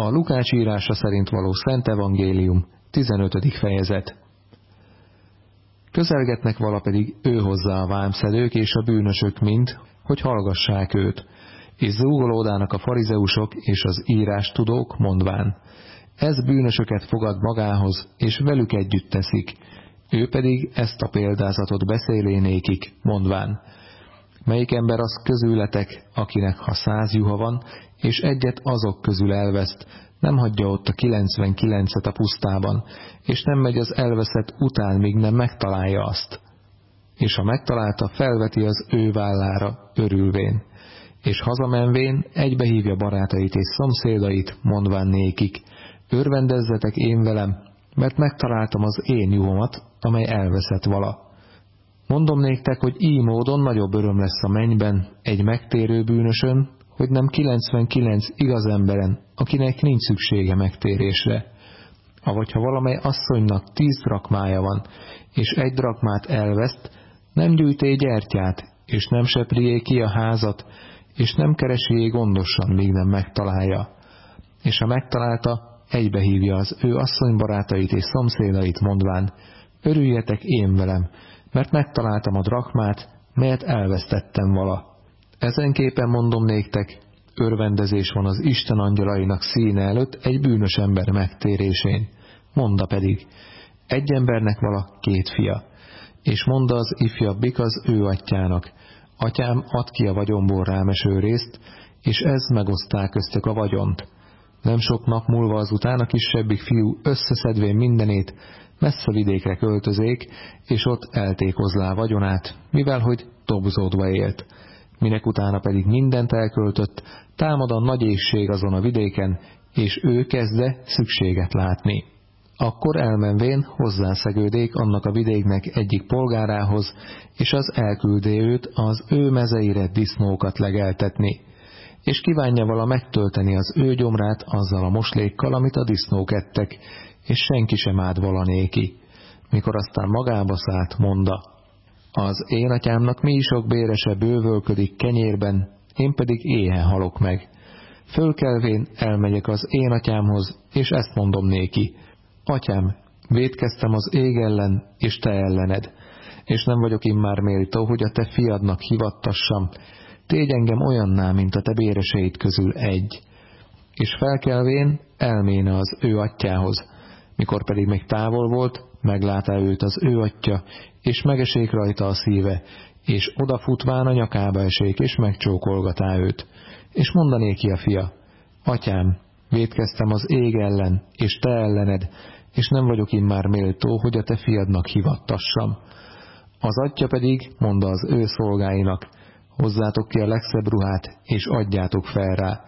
A Lukács írása szerint való Szent Evangélium, 15. fejezet. Közelgetnek vala pedig ő hozzá a vámszedők és a bűnösök mind, hogy hallgassák őt, és zúgolódának a farizeusok és az írás tudók, mondván, ez bűnösöket fogad magához, és velük együtt teszik, ő pedig ezt a példázatot beszélénékik, mondván, melyik ember az közületek, akinek ha száz juha van, és egyet azok közül elveszt, nem hagyja ott a 99-et a pusztában, és nem megy az elveszett után, míg nem megtalálja azt. És ha megtalálta, felveti az ő vállára, örülvén. És hazamenvén egybehívja barátait és szomszédait, mondván nékik, örvendezzetek én velem, mert megtaláltam az én juhomat, amely elveszett vala. Mondom néktek, hogy így módon nagyobb öröm lesz a mennyben egy megtérő bűnösön, hogy nem 99 igaz emberen, akinek nincs szüksége megtérésre. Avagy ha valamely asszonynak tíz drakmája van, és egy drakmát elveszt, nem gyűjté gyertyát, és nem seprié ki a házat, és nem keresié gondosan, míg nem megtalálja. És ha megtalálta, egybehívja az ő asszonybarátait és szomszédait, mondván, örüljetek én velem, mert megtaláltam a drakmát, melyet elvesztettem vala. Ezenképpen mondom néktek, örvendezés van az Isten angyalainak színe előtt egy bűnös ember megtérésén. Monda pedig, egy embernek vala két fia, és mondta az ifjabbik az ő atyának, atyám, ad ki a vagyomból rám eső részt, és ez megoszták köztök a vagyont. Nem sok nap múlva azután a kisebbik fiú összeszedvén mindenét, messze vidékre költözék, és ott eltékozlá vagyonát, mivel hogy dobzódva élt minek utána pedig mindent elköltött, támad a nagy ésség azon a vidéken, és ő kezde szükséget látni. Akkor elmenvén hozzászegődék annak a vidéknek egyik polgárához, és az elküldé őt az ő mezeire disznókat legeltetni, és kívánja vala megtölteni az ő gyomrát azzal a moslékkal, amit a disznók ettek, és senki sem áld vala néki. Mikor aztán magába szállt, monda, az én atyámnak mi sok bérese bővölködik kenyérben, én pedig éhen halok meg. Fölkelvén elmegyek az én atyámhoz, és ezt mondom néki. Atyám, védkeztem az ég ellen, és te ellened, és nem vagyok immár méltó, hogy a te fiadnak hivattassam, tégy engem olyanná, mint a te béreseid közül egy. És felkelvén elméne az ő atyához, mikor pedig még távol volt, meglátá őt az ő atya, és megesék rajta a szíve, és odafutván a nyakába esék, és megcsókolgatá őt. És mondané ki a fia, atyám, védkeztem az ég ellen, és te ellened, és nem vagyok immár méltó, hogy a te fiadnak hivattassam. Az atya pedig mondta az ő szolgáinak, hozzátok ki a legszebb ruhát, és adjátok fel rá,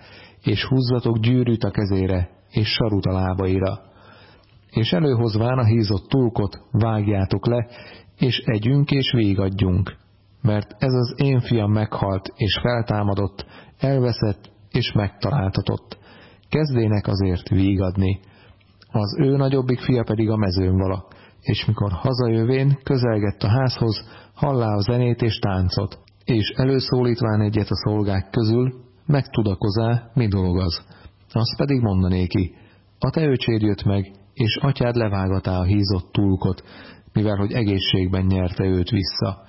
és húzzatok gyűrűt a kezére, és sarut a lábaira. És előhozván a hízott tulkot, vágjátok le, és együnk és végadjunk, mert ez az én fiam meghalt és feltámadott, elveszett és megtaláltatott. Kezdének azért végadni. Az ő nagyobbik fia pedig a mezőn vala, és mikor hazajövén közelgett a házhoz, hallá a zenét és táncot, és előszólítván egyet a szolgák közül, megtudakozá, mi dolog az. Azt pedig mondanéki, a te öcséd jött meg, és atyád levágatá a hízott tulkot, mivel hogy egészségben nyerte őt vissza.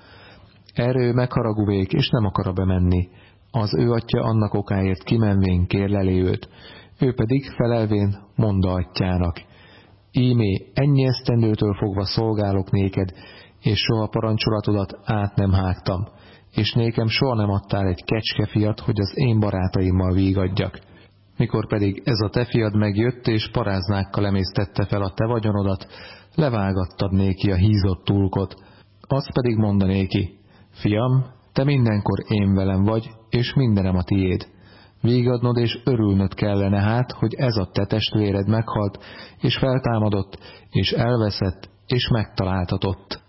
Erre ő megharaguvék, és nem akar bemenni. Az ő atya annak okáért kimenvén kérleli őt, ő pedig felelvén monda atyának. Ímé, ennyi esztendőtől fogva szolgálok néked, és soha parancsolatodat át nem hágtam, és nékem soha nem adtál egy kecskefiat, hogy az én barátaimmal vígadjak. Mikor pedig ez a te fiad megjött, és paráznákkal emésztette fel a te vagyonodat, levágattad néki a hízott tulkot, azt pedig mondanéki, fiam, te mindenkor én velem vagy, és mindenem a tiéd. Vígadnod és örülnöd kellene hát, hogy ez a te testvéred meghalt, és feltámadott, és elveszett, és megtaláltatott.